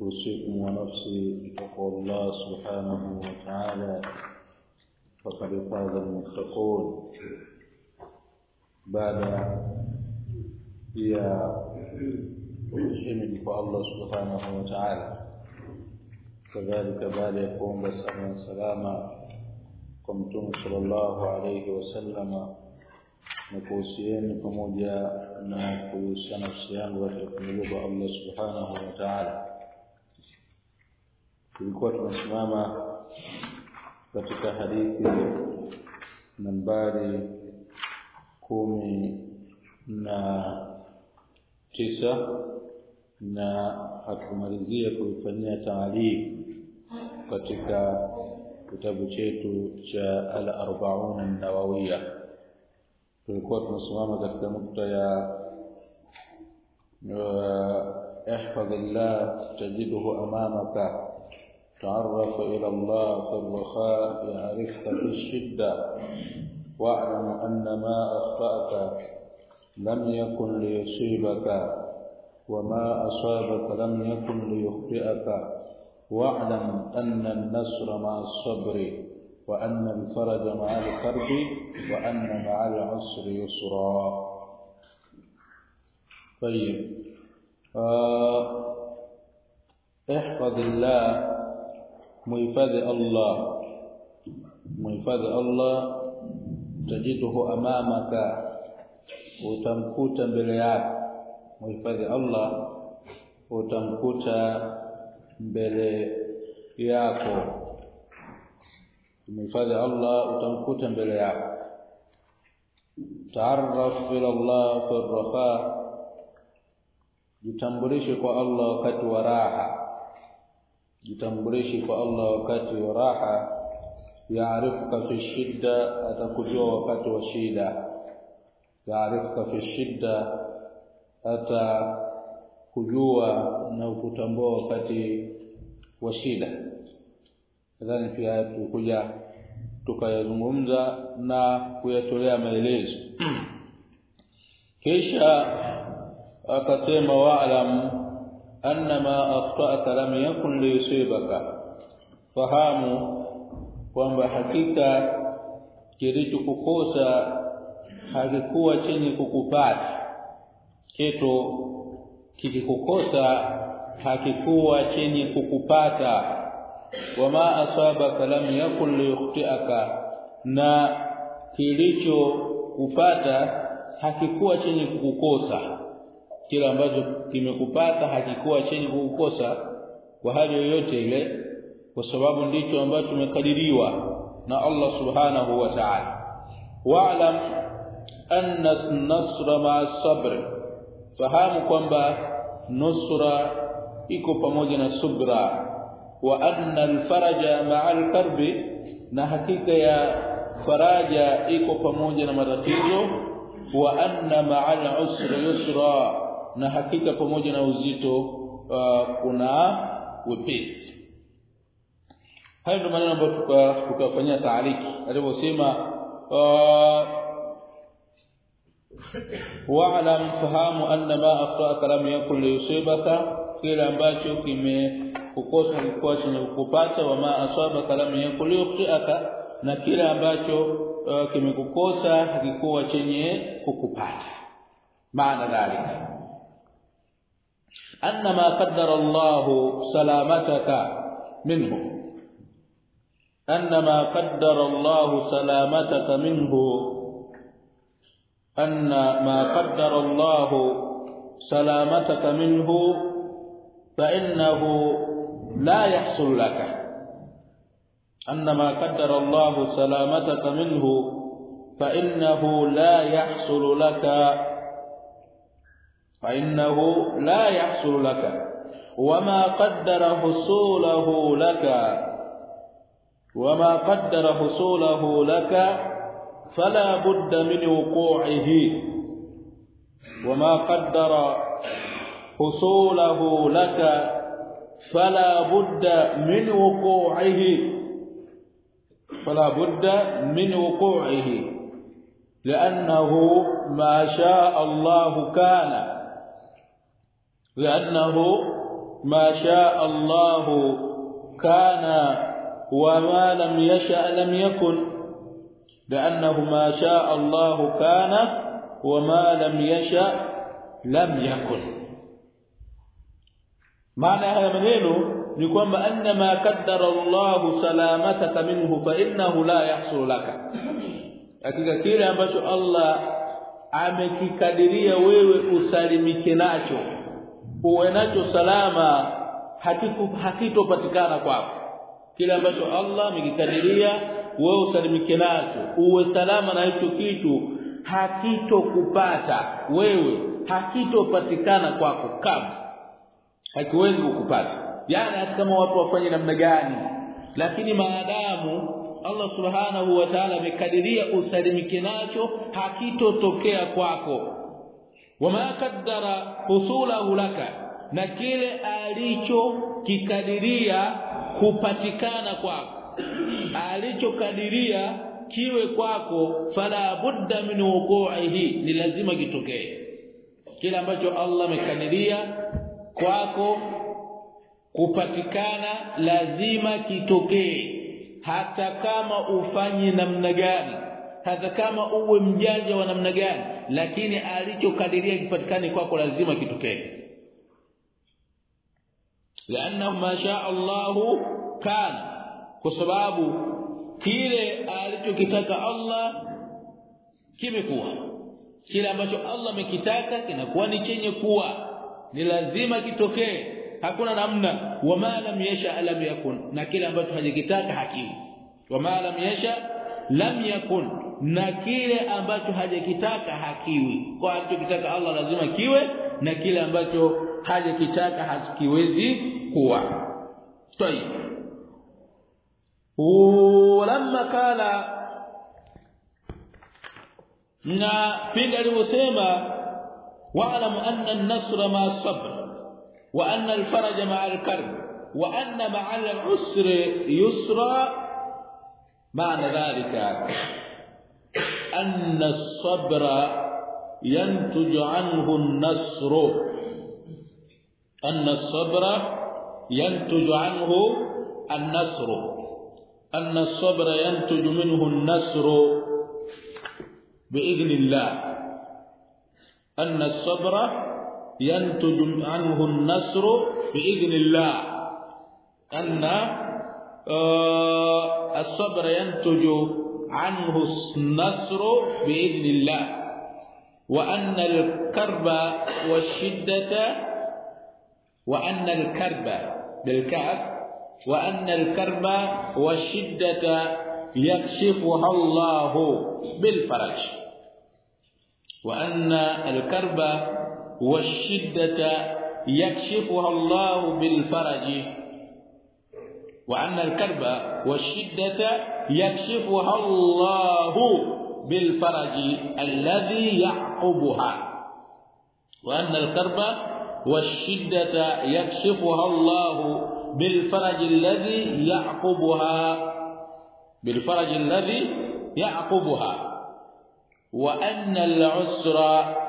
أوصيكم ونفسي بتقوى الله سبحانه وتعالى. فقد فاز المتقون. بعد يا الحمد الله سبحانه وتعالى. كذلك بعد يقوم بسلام سلاما قمتم صلى الله عليه وسلم. kuhusieni pamoja na kuhusiana nafsi subhanahu wa ta'ala tulikuwa tunasimama katika hadithi nambari kumi na tisa na hatumalizia kuifanyia taalii katika kitabu chetu cha al-arba'un an-nawawiyya tulikuwa tunasimama katika nukta ya احفظ الله تجده أمامك تعرف إلى الله في الرخاء يعرفك في الشدة واعلم أن ما أخطأك لم يكن ليصيبك وما أصابك لم يكن ليخطئك. واعلم أن النصر مع الصبر وأن الفرج مع الكرب وأن مع العسر يسرا. طيب. آه احفظ الله muhifadhi Allah. Muhifadhi Allah tajiduhu amamaka. Utamkuta mbele yako. Muhifadhi Allah utamkuta mbele yako. Muhifadhi Allah utamkuta mbele yako. Taarraf ila Allah fi rafa. Jitambulishe kwa Allah wakati wa raha jitambulishe kwa Allah wakati wa raha yaarifuka fi shidda atakujua wakati wa shida. Yaarifuka fi shidda atakujua na kutambua wakati wa shida. Nadhani pia tukuja tukayazungumza na kuyatolea maelezo. Kisha akasema wa'lam anna ma akhta'aka lam yakun liyusibaka fahamu kwamba hakika kilichokukosa hakikuwa chenye kukupata. Kitu kikikukosa hakikuwa chenye kukupata. Wama asabaka lam yakun liyukhtiaka na kilichokupata hakikuwa chenye kukukosa kila ambacho kimekupata hakikuwa chenye kukukosa kwa hali yoyote ile kwa sababu ndicho ambacho umekadiriwa na Allah subhanahu wa ta'ala. Wa'lam anna an-nasra ma'a sabr fahamu kwamba nusra iko pamoja na subra wa anna al-faraja ma'a al-karb na hakika ya faraja iko pamoja na matatizo wa anna ma'a al-usri yusra na hakika pamoja na uzito uh, kuna wepesi. Hayo ndio maneno ambayo tukafanyia taaliki. Aliposema uh, wa'lam fahamu anna ma akhtaka lam yakun liyusibaka kile ambacho kimekukosa kilikuwa chenye kukupata wa ma asabaka lam yakun liyukhtiaka na kile ambacho uh, kimekukosa hakikuwa chenye kukupata. Maana dhalika أن ما قدر الله سلامتك منه. أن ما قدر الله سلامتك منه. أن ما قدر الله سلامتك منه. فإنه لا يحصل لك. أن ما قدر الله سلامتك منه. فإنه لا يحصل لك فإنه لا يحصل لك. وما قدر حصوله لك. وما قدر حصوله لك فلا بد من وقوعه. وما قدر حصوله لك فلا بد من وقوعه. فلا بد من وقوعه. لأنه ما شاء الله كان. لأنه ما شاء الله كان وما لم يشاء لم يكن لأنه ما شاء الله كان وما لم يشاء لم يكن. معنى هذا المنهو بكم ان ما قدر الله سلامتك منه فإنه لا يحصل لك. حقيقه كده الله Allah amekikadiria wewe usalimike nacho uwe nacho salama hakitopatikana kwako. Kile ambacho Allah amekikadiria wewe usalimike nacho. Uwe salama na hicho kitu hakitokupata. Wewe hakitopatikana kwako kama hakiwezi kukupata. Yani hata kama watu wafanye namna gani. Lakini maadamu Allah subhanahu wa ta'ala amekadiria usalimike nacho hakitotokea kwako wama qaddara husulahu laka na kile alicho kikadiria kupatikana kwako. Alichokadiria kiwe kwako fala budda min wuqu'ihi ni lazima kitokee. Kile ambacho Allah amekadiria kwako kupatikana lazima kitokee. Hata kama ufanye namna gani hata kama uwe mjanja wa namna gani lakini alichokadiria kipatikane kwako lazima kitokee. Laana ma shaa Allahu kana kwa sababu kile alichokitaka Allah kimekuwa. Kile ambacho Allah amekitaka kinakuwa ni chenye kuwa. Ni lazima kitokee. Hakuna namna. Wama lam yasha lam yakun na kile ambacho hajikitaka hakiwi wama lam yasha lam yakun na kile ambacho hajakitaka hakiwi. Kwa alichokitaka Allah lazima kiwe na kile ambacho hajakitaka hakiwezi kuwa. Tayib walamma kala na pindi alivyosema wa'lam anna an-nasra ma sabr wa anna al-faraja ma'a al-karb wa anna ma'a al-usri yusra معنى ذلك أن الصبر ينتج عنه النصر. أن الصبر ينتج عنه النصر. أن الصبر ينتج منه النصر بإذن الله. أن الصبر ينتج عنه النصر بإذن الله. أن الصبر ينتج عنه النصر بإذن الله. وأن الكرب والشدة وأن الكرب بالكاف وأن الكرب والشدة يكشفها الله بالفرج. وأن الكرب والشدة يكشفها الله بالفرج. وأن الكرب والشدة يكشفها الله بالفرج الذي يعقبها. وأن الكرب والشدة يكشفها الله بالفرج الذي يعقبها بالفرج الذي يعقبها. وأن العسر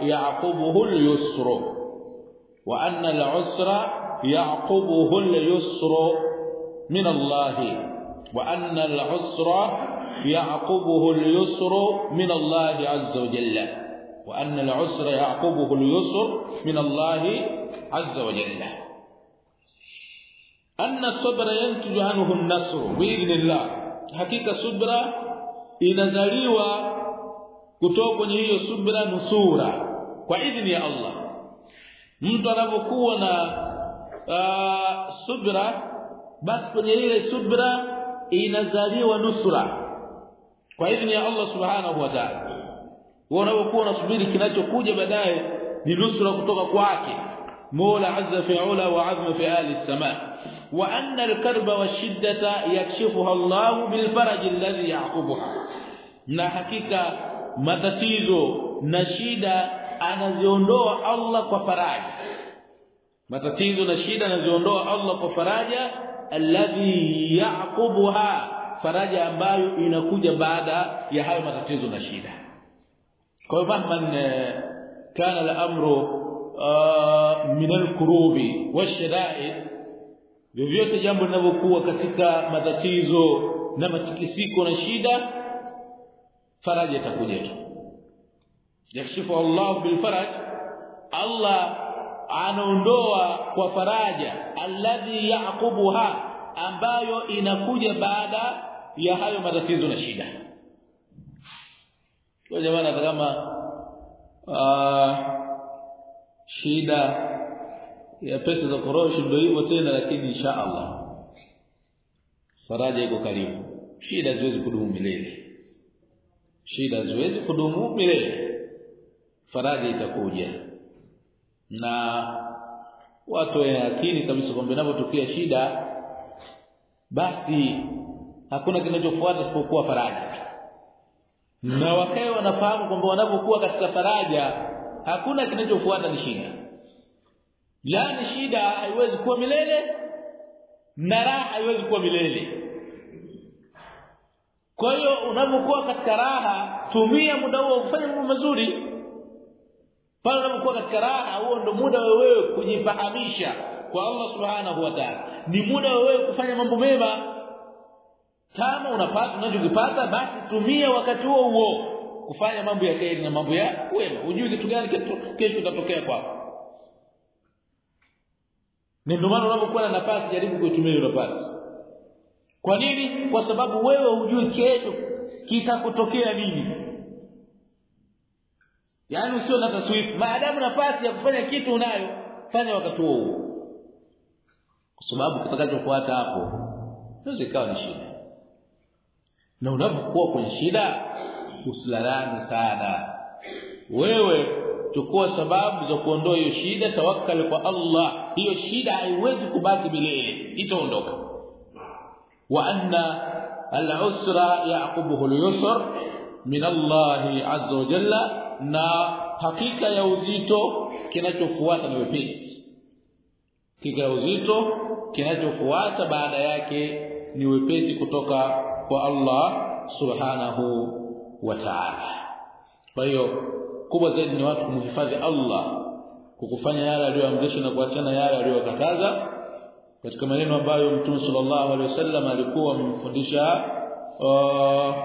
يعقبه اليسر. وأن العسر يعقبه اليسر. من الله وأن العسر يعقبه اليسر من الله عز وجل وأن العسر يعقبه اليسر من الله عز وجل. أن الصبر ينتج عنه النصر بإذن الله. حقيقة صبر inazaliwa kutoka kwenye hiyo subra nusura. Kwa idhini ya Allah. Mtu anapokuwa na uh, subra basi kwenye ile subra inazaliwa nusra. Kwa idhini ya Allah subhanahu wa ta'ala. Wewe unapokuwa kinachokuja baadaye ni nusra kutoka kwake. Mola azza fi'ala wa azma fi ali sama wa anna al-karba wash-shiddata yakshifuha Allah bil alladhi yaqubuha. Na hakika matatizo na shida anaziondoa Allah kwa faraja. Matatizo na shida anaziondoa Allah kwa faraja alladhi yaqubuha faraja ambayo inakuja baada ya hayo matatizo na shida kwa hivyo mahman kana al-amru min al-kurubi wash-shada'id vyovyote jambo linavyokuwa katika matatizo na matikisiko na shida faraja itakuja tu yakshifu Allah bil faraj Allah anaondoa kwa faraja alladhi yaqubuha ambayo inakuja baada ya hayo matatizo na shida. Kwa jamani hata kama shida ya pesa za korosho ndio hivyo tena lakini insha Allah faraja iko karibu. Shida ziwezi kudumu milele. Shida ziwezi kudumu milele. Faraja itakuja na watu wa akili kabisa kwamba inapotukia shida basi hakuna kinachofuata isipokuwa faraja. Na wakae wanafahamu kwamba wanapokuwa katika faraja hakuna kinachofuata ni shida. Yani shida haiwezi kuwa milele na raha haiwezi kuwa milele. Kwa hiyo unapokuwa katika raha tumia muda huo kufanya mambo mazuri pale unapokuwa katika raha huo ndo muda wewe kujifahamisha kwa Allah subhanahu wa ta'ala. Ni muda wewe kufanya mambo mema. Kama unapata unachokipata basi tumia wakati huo huo kufanya mambo ya kheri na mambo ya wema. Unjui kitu gani kesho kitatokea kwako. Ni ndio maana unapokuwa na nafasi jaribu kuitumia hiyo nafasi. Kwa nini? Kwa sababu wewe hujui kesho kitakutokea nini yaani usio na taswifu. Maadamu nafasi ya kufanya kitu unayo fanya wakati huo huo. Kwa sababu kitakachofuata hapo inaweza ikawa ni shida. Na unapokuwa kwenye shida usilalani sana. Wewe chukua sababu za kuondoa hiyo shida tawakkal kwa Allah. Hiyo shida haiwezi kubaki milele. Itaondoka. Wa anna al-usra yaqubuhu al-yusr min Allah azza wa jalla na hakika ya uzito kinachofuata ni wepesi. Hakika ya uzito kinachofuata baada yake ni wepesi kutoka kwa Allah subhanahu wa ta'ala. Kwa hiyo kubwa zaidi ni watu kumhifadhi Allah kukufanya yale aliyoamrisha na kuachana yale aliyokataza. Katika maneno ambayo Mtume sallallahu alaihi wasallam alikuwa amemfundisha uh,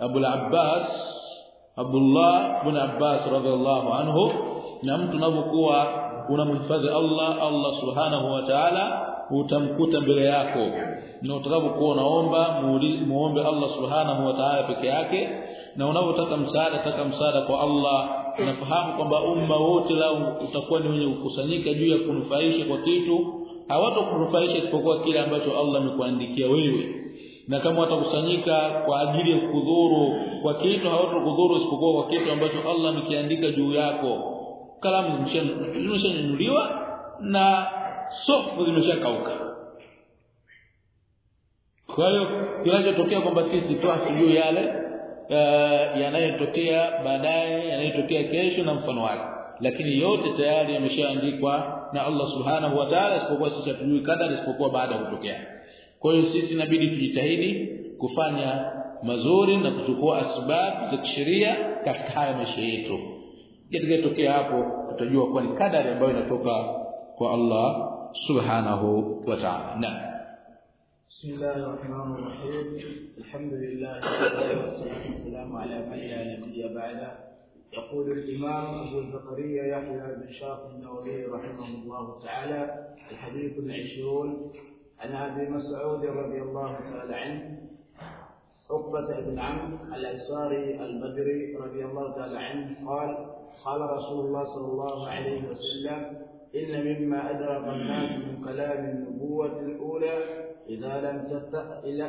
Abu al-Abbas Abdullah ibn Abbas radhiallahu anhu na mtu unapokuwa unamhifadhi Allah Allah subhanahu wa ta'ala utamkuta mbele yako. Na utakapokuwa unaomba muombe Allah subhanahu wa ta'ala peke yake na unapotaka msaada taka msaada kwa Allah unafahamu kwamba umma wote lao utakuwa ni wenye kukusanyika juu ya kunufaisha kwa kitu hawatokunufaisha isipokuwa kile ambacho Allah amekuandikia wewe na kama watakusanyika kwa ajili ya kudhuru kwa kitu hawatokudhuru isipokuwa kwa kitu ambacho Allah amekiandika juu yako. Kalamu zimeshanunuliwa na sofu zimeshakauka. Kwa hiyo kinachotokea kwamba sisi tu hatujui yale uh, yanayotokea baadaye yanayotokea kesho na mfano wake. Lakini yote tayari yameshaandikwa na Allah subhanahu wa ta'ala isipokuwa sisi hatujui kadari isipokuwa baada ya kutokea kwa hiyo sisi inabidi tujitahidi kufanya mazuri na kuchukua asbab za kisheria katika haya maisha yetu kitakayotokea hapo tutajua kuwa ni kadari ambayo inatoka kwa Allah subhanahu wa ta'ala na بسم الله الرحمن الرحيم الحمد لله والصلاة والسلام على من لا نبي بعده يقول الإمام أبو زكريا يحيى بن شرف النووي رحمه الله تعالى الحديث العشرون عن أبي مسعود رضي الله تعالى عنه عقبة بن عمرو الأنصاري البدري رضي الله تعالى عنه قال قال رسول الله صلى الله عليه وسلم إن مما أدرك الناس من كلام النبوة الأولى إذا لم.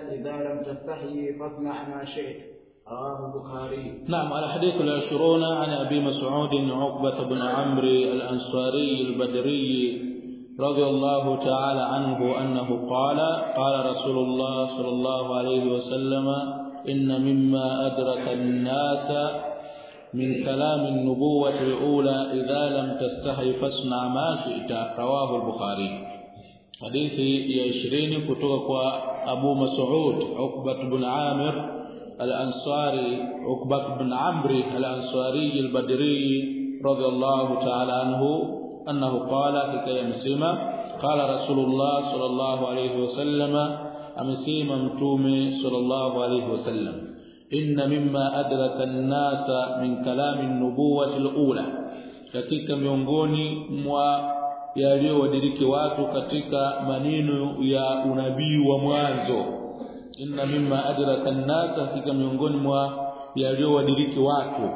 إذا لم تستحي فاصنع ما شئت رواه البخاري نعم الحديث العشرون عن أبي مسعود عقبة بن عمرو الأنصاري البدري رضي الله تعالى عنه أنه قال قال رسول الله صلى الله عليه وسلم إن مما أدرك الناس من كلام النبوة الأولى إذا لم تستحي فاصنع ما شئت رواه البخاري. حديث يا 20 kutoka kwa Abu Mas'ud Uqbah bin Amir al-Ansari Uqbah bin Amr al-Ansari al-Badri radiyallahu ta'ala anhu annahu qala hikaya amesema qala Rasulullah sallallahu alayhi wasallam amesema mtume sallallahu alayhi wasallam inna mimma adraka an-nasa min kalami an-nubuwati al-ula hakika miongoni mwa yaliyowadiriki watu katika maneno ya unabii wa mwanzo inna mimma adraka an-nasa hakika miongoni mwa yaliyowadiriki watu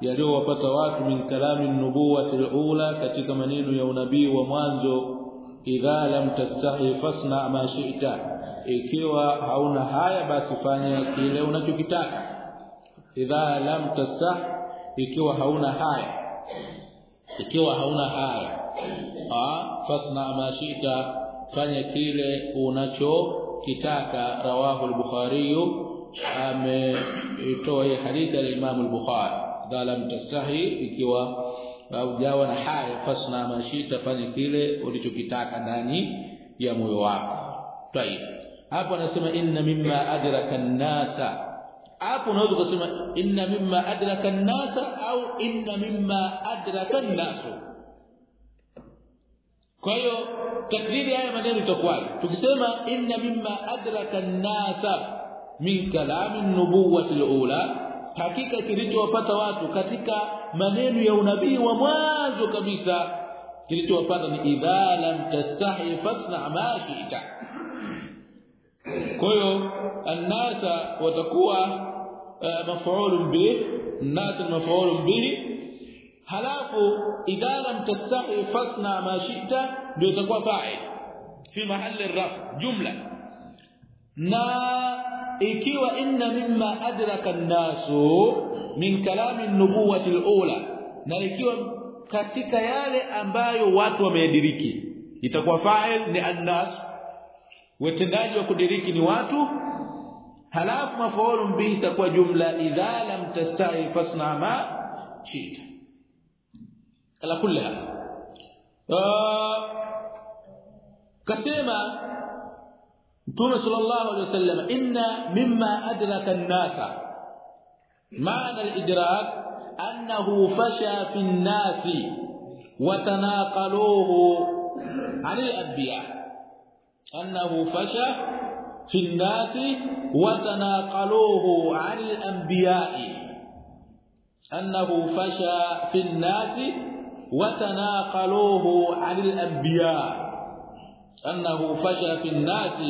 yaliyowapata watu min kalami an-nubuwati al-ula katika maneno ya unabii wa mwanzo idha lam tastahi fasna ma shi'ta. Ikiwa hauna haya basi fanya kile unachokitaka. Idha lam tastah ikiwa hauna haya. Ikiwa hauna haya ah fasna ma shi'ta fanya kile unachokitaka. Rawahu al-bukhari ametoa hii hadithi ya Imam al-Bukhari idha lam tastahi ikiwa hujawa na haya fasna mashita fanya kile ulichokitaka ndani ya moyo wako. Tayeb hapo anasema inna mimma adraka an-nasa. Hapo unaweza kusema inna mimma adraka an-nasa au inna mimma adraka an-nasu. Kwa hiyo takriri haya maneno itakuwaje? Tukisema inna mimma adraka an-nasa min kalami an-nubuwati al-ula hakika kilichowapata watu katika maneno ya unabii wa mwanzo kabisa kilichowapata ni idha lam tastahi fasna ma shi'ta. Kwa hiyo annasa watakuwa eh, mafaulu bi nas mafaulu bi. Halafu idha lam tastahi fasna ma shi'ta ndio itakuwa fa'il. Fi mahali raf jumla. Na ikiwa inna mimma adraka an-nasu min kalami an-nubuwati al-ula na ikiwa katika yale ambayo watu wamediriki itakuwa fa'il ni an-nas wa kudiriki ni watu halafu mafaulu bihi itakuwa jumla idha lam tastahi fasna ma shita. Ala kulli hal. Kasema Mtume sallallahu alaihi wasallam inna mimma adraka an-nasa maana al-idrak annahu fasha fi an-nasi wa tanaqaluhu 'an al-anbiya annahu fasha في الناس وتناقلوه عن الانبياء انه فشى في الناس وتناقلوه عن الانبياء انه فشى في الناس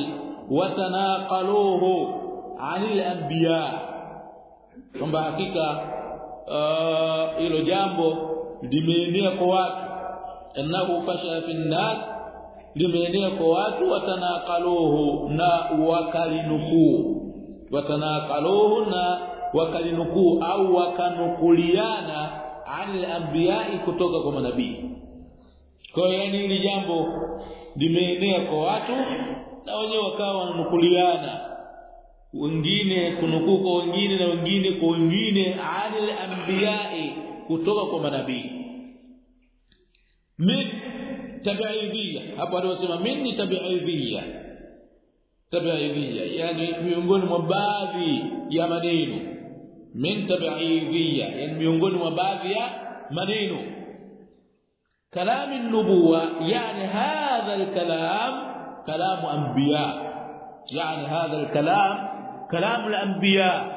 watanaqaluhu anil anbiya. Kwamba hakika uh, hilo uh, jambo limeenea kwa watu. Annahu fasha fi nas limeenea kwa watu watanaqaluhu na wakalinukuu. Watanaqaluhu na wakalinukuu au wakanukuliana anil anbiya kutoka kwa manabii. Kwa yani hili jambo limeenea kwa watu na wenyewe wakawa wananukuliana wengine kunukuu kwa wengine na wengine kwa wengine anil anbiya'i kutoka kwa manabii min tabiidhia hapo aliosema minni tabiidhia tabiidhia yani miongoni mwa baadhi ya maneno min tabiidhia yani miongoni mwa baadhi ya maneno كلام النبوة يعني هذا الكلام كلام أنبياء. يعني هذا الكلام كلام الأنبياء.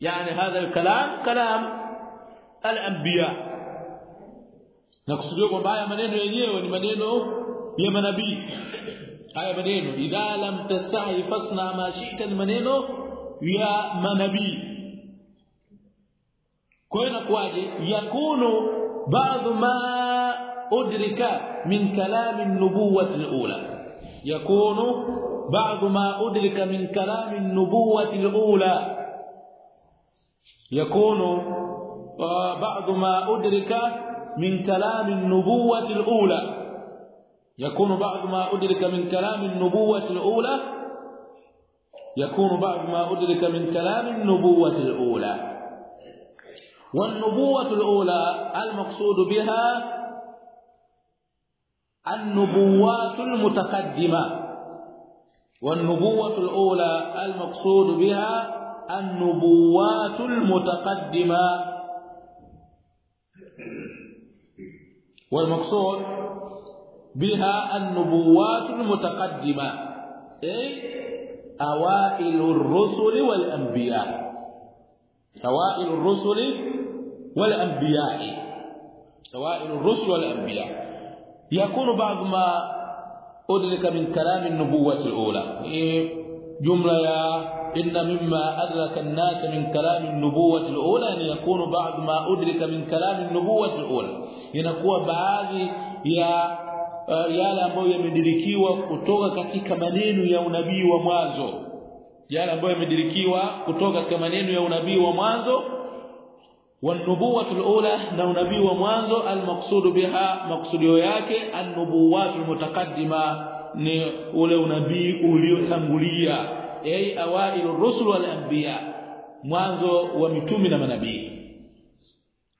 يعني هذا الكلام كلام الأنبياء. نقصد يقول هي منن ينيو يعني ني منن يا منبي هاي منن إذا لم تستحي فصنع ما شئت يعني منن يا منبي كوي نكواجه يكون بعض ما udrika min kalami an-nubuwati al-ula يكون بعض ما أدرك من كلام النبوة الأولى. يكون بعض ما أدرك من كلام النبوة الأولى. يكون بعض ما أدرك من كلام النبوة الأولى. يكون بعض ما أدرك من كلام النبوة الأولى. والنبوة الأولى المقصود بها النبوات المتقدمة. والنبوة الأولى المقصود بها النبوات المتقدمة. والمقصود بها النبوات المتقدمة. اي أوائل الرسل والأنبياء. أوائل الرسل والأنبياء. أوائل الرسل والأنبياء. يكون بعض ما أدرك من كلام النبوة الأولى جملة يا إن مما أدرك الناس من كلام النبوة الأولى أن يكون بعض ما أدرك من كلام النبوة الأولى inakuwa baadhi ya uh, yale ambayo yamedirikiwa kutoka katika maneno ya unabii wa mwanzo yale ambayo yamedirikiwa kutoka katika maneno ya unabii wa mwanzo wanubuwatul ula na unabii wa mwanzo almaqsudu biha maksudio yake annubuwatul mutaqaddima ni ule unabii uliotangulia. Ay awailur rusul wal anbiya mwanzo wa mitume na manabii.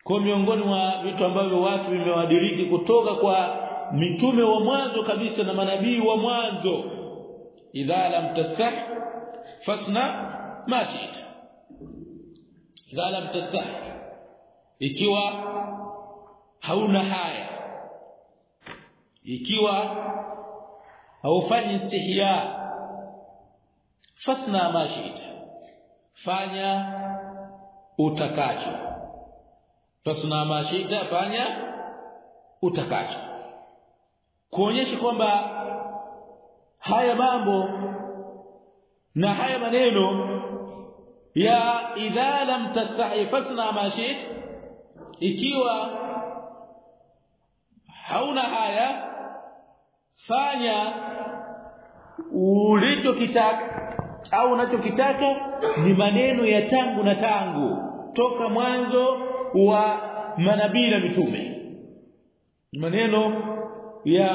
Kwa miongoni mwa vitu ambavyo watu vimewadiriki kutoka kwa mitume wa mwanzo kabisa na manabii wa mwanzo. Idha lam tastah fasna ma shi'ta. Idha lam tastah ikiwa hauna haya ikiwa haufanyi istihya fasna ma shi'ta fanya utakacho. Fasna ma shi'ta fanya utakacho. Kuonyesha kwamba haya mambo na haya maneno ya idha lam tastahi fasna ma ikiwa hauna haya fanya ulichokitaka au unachokitaka ni maneno ya tangu na tangu toka mwanzo wa manabii na mitume. Maneno ya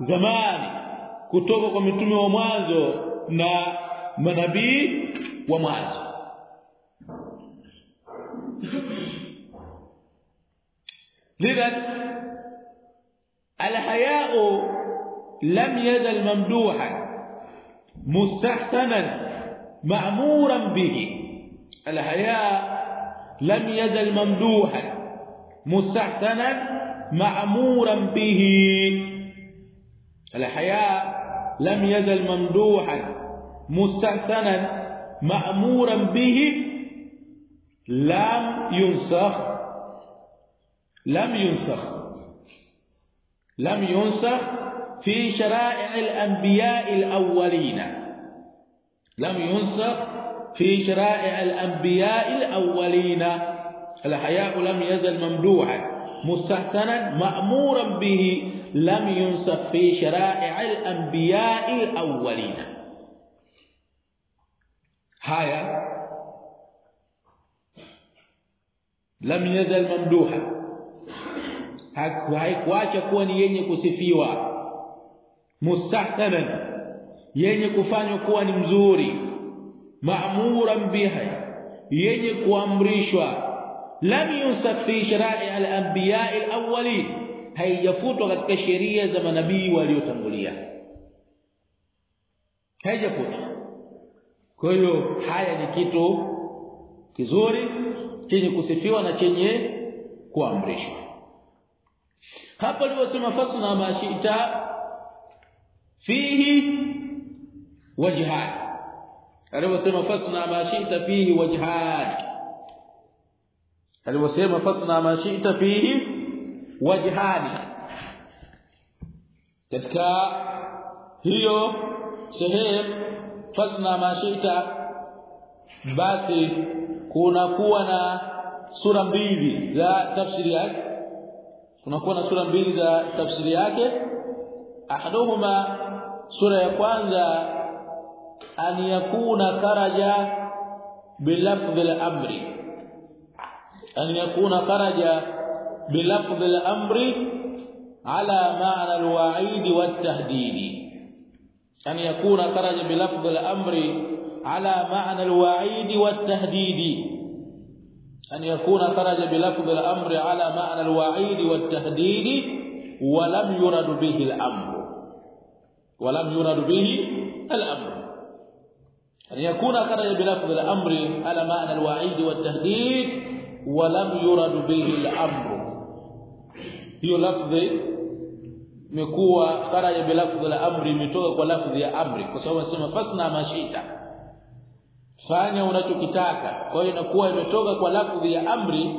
zamani kutoka kwa mitume wa mwanzo na manabii wa mwanzo لذا الحياء لم يزل ممدوحا مستحسنا مأمورا به. الحياء لم يزل ممدوحا مستحسنا مأمورا به. الحياء لم يزل ممدوحا مستحسنا مأمورا به. لم ينسخ لم ينسخ. لم ينسخ في شرائع الأنبياء الأولين. لم ينسخ في شرائع الأنبياء الأولين. الحياء لم يزل ممدوحا مستحسنا مأمورا به. لم ينسخ في شرائع الأنبياء الأولين. هيا لم يزل ممدوحا. Haikuacha kuwa ni yenye kusifiwa. Mustahsanan yenye kufanywa kuwa ni mzuri. Ma'muran biha yenye kuamrishwa. Lam yusaf fi shara'i al-anbiya al-awwalin. Haijafutwa katika sheria za manabii waliotangulia. Haijafutwa. Kwa hiyo haya ni kitu kizuri chenye kusifiwa na chenye kuamrishwa hapa alivyosema fasna mashita fihi wajhad aliposema fasna mashita fihi wajhad aliposema fasna mashita fihi wajhad katika hiyo sehemu fasna mashita basi kuna kuwa na sura mbili za tafsiri yake kunakuwa na sura mbili za tafsiri yake. Ahaduhuma sura ya kwanza an yakuna kharaja bilafdh al-amri. An yakuna kharaja bilafdh al-amri ala ma'na al-wa'id wat-tahdid an yakuna kharaja bilafdh al-amri ala ma'na al-wa'id wat-tahdid أن يكون خرج بلفظ الأمر على معنى الوعيد والتهديد ولم يرد به الأمر. ولم يرد به الأمر. أن يكون خرج بلفظ الأمر على معنى الوعيد والتهديد ولم يرد به الأمر. Hiyo lafdhi imekuwa kharaja bilafdhi al-amri imetoka kwa lafdhi ya amri. Kwa fanya unachokitaka. Kwa hiyo inakuwa imetoka kwa lafzi ya amri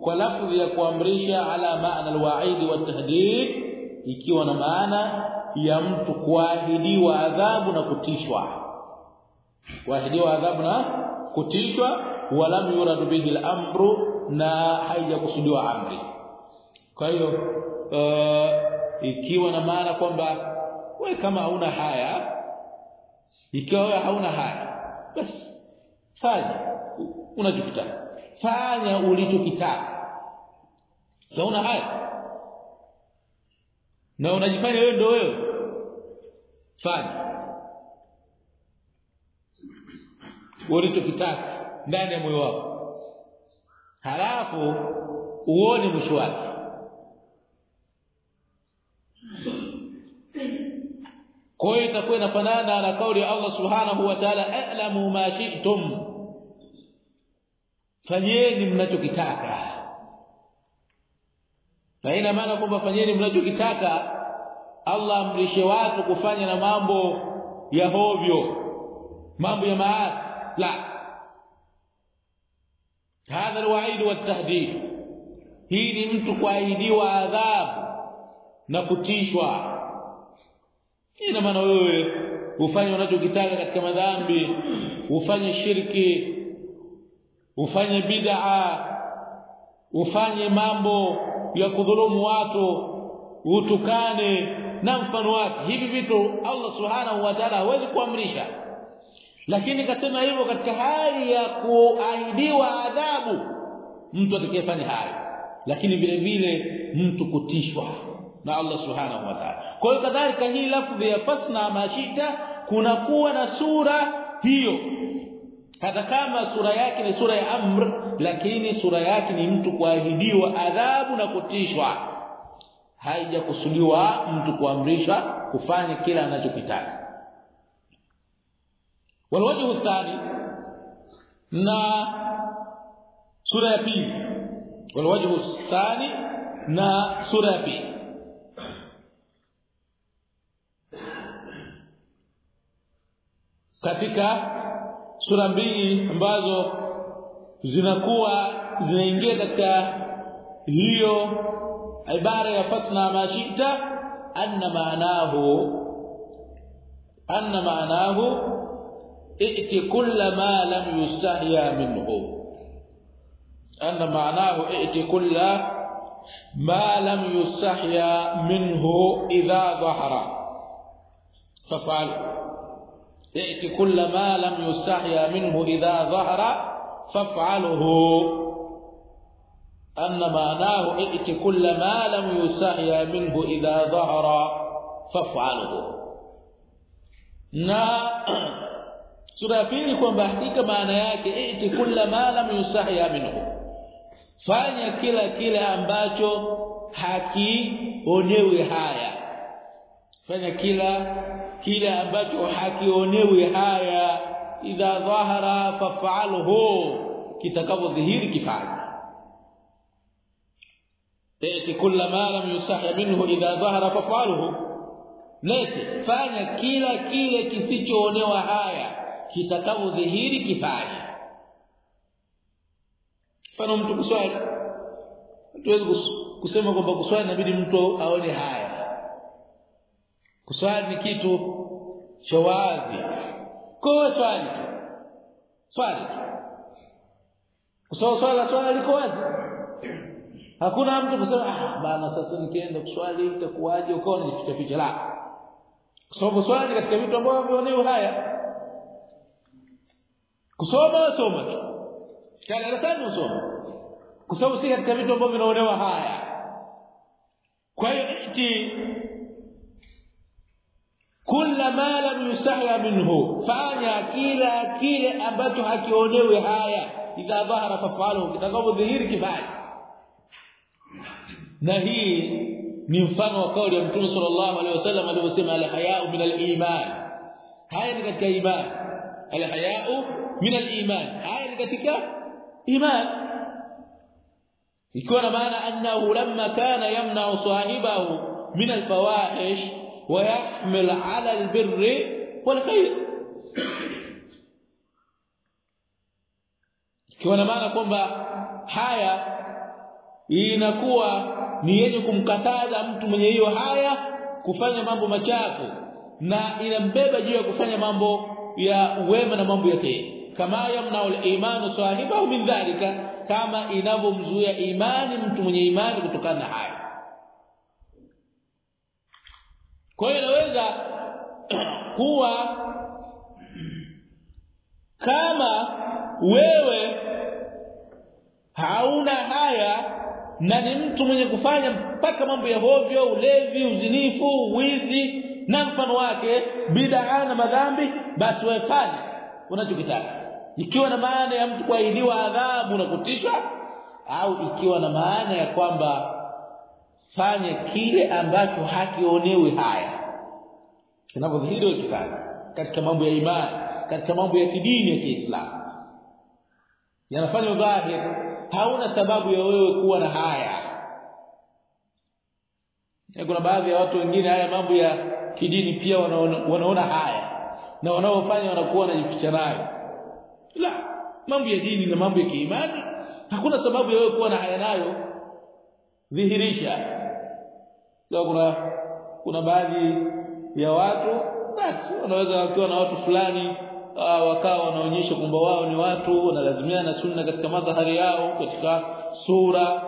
kwa lafzi ya kuamrisha ala maana alwa'id watahdid ikiwa na maana ya mtu kuahidiwa adhabu na kutishwa. Kuahidiwa adhabu na kutishwa wala yurad bihi al-amru na haijakusudiwa amri. Kwa hiyo uh, ikiwa na maana kwamba we kama hauna haya ikiwa hauna haya basi fanya. Unachokitaka fanya ulichokitaka. Sauna haya na unajifanya wewe ndio wewe. Fanya. Ulichokitaka ndani ya moyo wako. Halafu uone mwisho wake kwa hiyo itakuwa inafanana na kauli ya Allah subhanahu wa ta'ala a'lamu ma shi'tum. Fanyeni mnachokitaka. Na ina maana kwamba fanyeni mnachokitaka Allah amrishe watu kufanya na mambo ya hovyo mambo ya maasi la hadha alwa'id watahdid hii ni mtu kuahidiwa adhabu na kutishwa ina maana wewe ufanye unachokitaka katika madhambi ufanye shirki ufanye bid'a ufanye mambo ya kudhulumu watu utukane na mfano wake. Hivi vitu Allah subhanahu wa ta'ala hawezi kuamrisha. Lakini kasema hivyo katika hali ya kuahidiwa adhabu mtu atakayefanya hayo. Lakini vile vile mtu kutishwa na Allah subhanahu wa ta'ala. Kwa hiyo kadhalika hii lafdhi ya fasna mashita kuna kuwa na sura hiyo. Hata kama sura yake ni sura ya amr lakini sura yake ni mtu kuahidiwa adhabu na kutishwa. Haijakusudiwa mtu kuamrishwa kufanya kila anachokitaka. Walwajhu thani na sura ya pili. Walwajhu thani na sura ya pili katika sura mbili ambazo zinakuwa zinaingia katika hiyo ibara ya fasna mashita anna maanahu anna maanahu ائti kull ma lam yustahya minhu anna maanahu ائti kull ma lam yustahya minhu idha dhahara faf'al ائت كل ما لم يستحيا منه إذا ظهر فافعله أن معناه ائت كل ما لم يستحيا منه إذا ظهر فافعله na sura ya pili kwamba hakika maana yake iti kulla ma lam yustahya minhu fanya kila kile ambacho hakionewi haya fanya kila kila ambacho hakionewi haya. Idha dhahara faf'alhu. Kitakapodhihiri kifanye. Ati kulla ma lam yusahya minhu idha dhahara faf'alhu. Lete fanya kila kile kisichoonewa haya. Kitakapodhihiri kifanye. Mfano mtu kuswali. Tuwezi kusema kwamba kuswali inabidi mtu aone haya kuswali ni kitu cha wazi. Kwa swali tu. Swali tu. Kusoma swala swala liko wazi. Hakuna mtu kusema ah bana sasa nikienda kuswali itakuwaje? Uko unajificha ficha la kusoma swali katika vitu ambavyo vioneo haya. Kusoma soma tu. Kana darasani usoma. Kwa sababu si katika vitu ambavyo vinaonewa haya. Kwa hiyo eti kila ma lam yusahya minhu fanya kila kile ambacho hakionewi haya idha dhahara fafalu kitakapodhihiri kifanya na hii ni mfano wa kauli ya Mtume sallallahu alaihi wasallam alivyosema al-haya'u min al-iman haya ni katika iman al-haya'u min al-iman haya ni katika iman ikiwa na maana annahu lamma kana yamna'u sahibahu min al-fawahish wa على البر والخير. Kwa khair maana kwamba haya inakuwa ni yenye kumkataza mtu mwenye hiyo haya kufanya mambo machafu na inambeba juu ya kufanya mambo ya wema na mambo ya kheri. Kama yamnaul imanu sahibahu min dhalika kama inavyomzuia imani mtu mwenye imani kutokana na haya kwa hiyo inaweza kuwa kama wewe hauna haya na ni mtu mwenye kufanya mpaka mambo ya hovyo ulevi uzinifu wizi na mfano wake bid'a na madhambi basi wewe fanya unachokitaka. Ikiwa na maana ya mtu kuahidiwa adhabu na kutishwa au ikiwa na maana ya kwamba fanye kile ambacho hakionewi haya. Kinavyodhihiri ukifanya katika mambo ya imani katika mambo ya kidini ya Kiislamu. Yanafanya dhahir hauna sababu ya wewe kuwa na haya. Kuna baadhi ya watu wengine haya mambo ya kidini pia wanaona, wanaona haya. Na wanaofanya wanakuwa wanajificha nayo. La mambo ya dini na mambo ya kiimani hakuna sababu ya wewe kuwa na haya nayo. Dhihirisha kwa kuna kuna baadhi ya watu basi wanaweza wakiwa na watu fulani wakawa wanaonyesha kwamba wao ni watu wanalazimia na sunna katika madhahari yao katika sura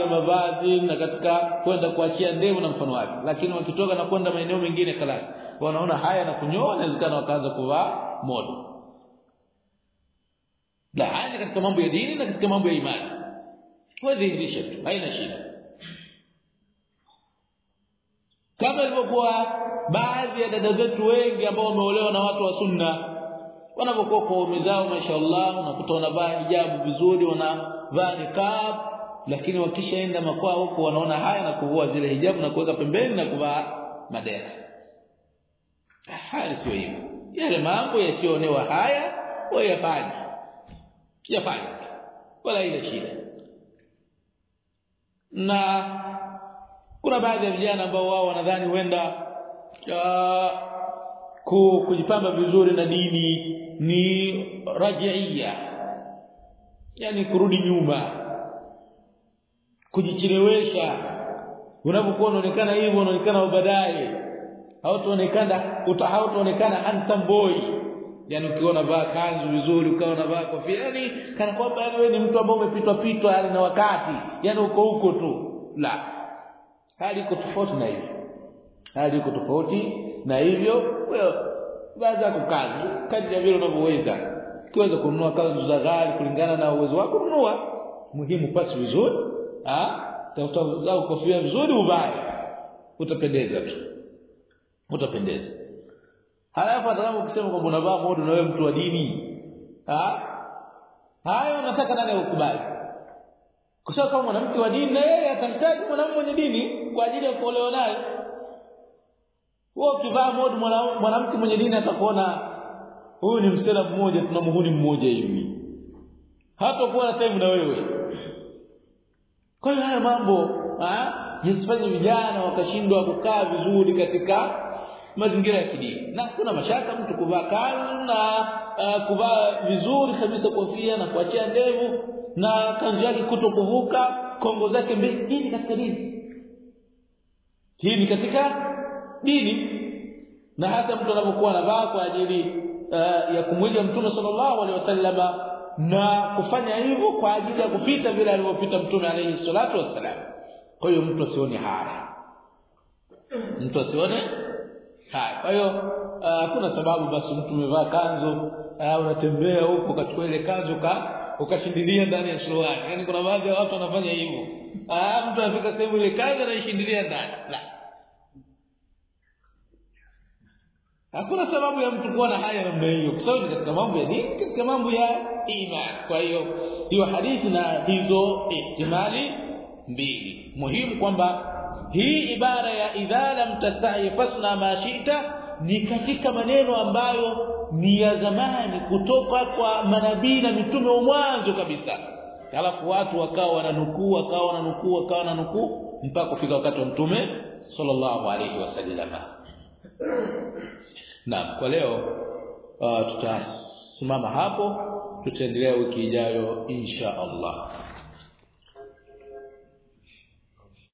ya mavazi na katika kwenda kuachia ndevu na mfano wake. Lakini wakitoka na kwenda maeneo mengine kalasi wanaona haya na kunyoa inawezekana wakaanza kuvaa modo. La haya katika mambo ya dini na katika mambo ya imani. Wadhihirisha tu haina shida kama ilivyokuwa baadhi ya dada zetu wengi ambao wameolewa na watu wa sunna wanapokuwa kwa ume zao mashaallah unakuta wanavaa hijabu vizuri wanavaa niqab lakini wakishaenda makwa huko wanaona haya na kuvua zile hijabu na kuweka pembeni na kuvaa madera. Hali sio hivyo. Yale mambo yasionewa haya wayafanye. Yafanye. Wala ile shida. Na kuna baadhi ya vijana ambao wao wanadhani huenda uh, kujipamba vizuri na dini ni rajia yani kurudi nyuma. Kujichelewesha. Unapokuwa unaonekana hivyo unaonekana baadaye hautaonekana utahautaonekana handsome boy. Yani ukiona vaa kanzu vizuri ukawa unavaa kofia yani kana kwamba wewe ni mtu ambaye umepitwa pitwa yani na wakati. Yani uko huko tu. La hali iko tofauti na hivyo. Hali iko tofauti na hivyo. Wewe baada kukazi kadri ya vile unavyoweza. Ukiweza kununua kanzu za gari kulingana na uwezo wako nunua muhimu pasi vizuri ah tafuta zao kofia vizuri uvae. Utapendeza tu. Utapendeza. Halafu atakapo kusema kwamba unavaa na wewe mtu wa dini ah hayo nataka nani ukubali kwa sababu kama mwanamke wa dini na yeye atahitaji mwanamke mwenye dini kwa ajili ya kuolewa naye. Wewe ukivaa mode mwanamke mwenye dini atakuona huyu ni msela mmoja tunamhuni mmoja hivi. Hata kuwa na time na wewe. Kwa hiyo haya mambo yasifanye vijana wakashindwa kukaa vizuri katika mazingira ya kidini. Na kuna mashaka mtu kuvaa kanzu na uh, kuvaa vizuri kabisa kofia na kuachia ndevu na kanzu yake kuto kuvuka kongo zake mbili. Hii ni katika dini. Hii ni katika dini. Na hasa mtu anapokuwa anavaa kwa ajili uh, ya kumwiga mtume sallallahu alaihi wasallama na kufanya hivyo kwa ajili ya kupita vile alivyopita mtume alaihi salatu wassalam. Kwa hiyo mtu asione haya. Mtu asione haya kwa hiyo hakuna sababu basi mtu umevaa kanzu unatembea huko ukachukua ile kanzu ka ukashindilia ndani ya suruali. Yaani kuna baadhi ya watu wanafanya hivyo. Ah mtu anafika sehemu ile kanzu anaishindilia ndani. La. Hakuna sababu ya mtu kuwa na haya namna hiyo kwa sababu katika mambo ya dini katika mambo ya imani kwa hiyo hiyo hadithi na hizo ihtimali mbili. Muhimu kwamba hii ibara ya idha lam tasai fasna ma shita ni katika maneno ambayo ni ya zamani kutoka kwa manabii na mitume wa mwanzo kabisa. Alafu watu wakawa wananukuu wakawa wananukuu wakawa wananukuu mpaka kufika wakati wa mtume sallallahu alayhi wasallam. Na kwa leo uh, tutasimama hapo. Tutaendelea wiki ijayo insha Allah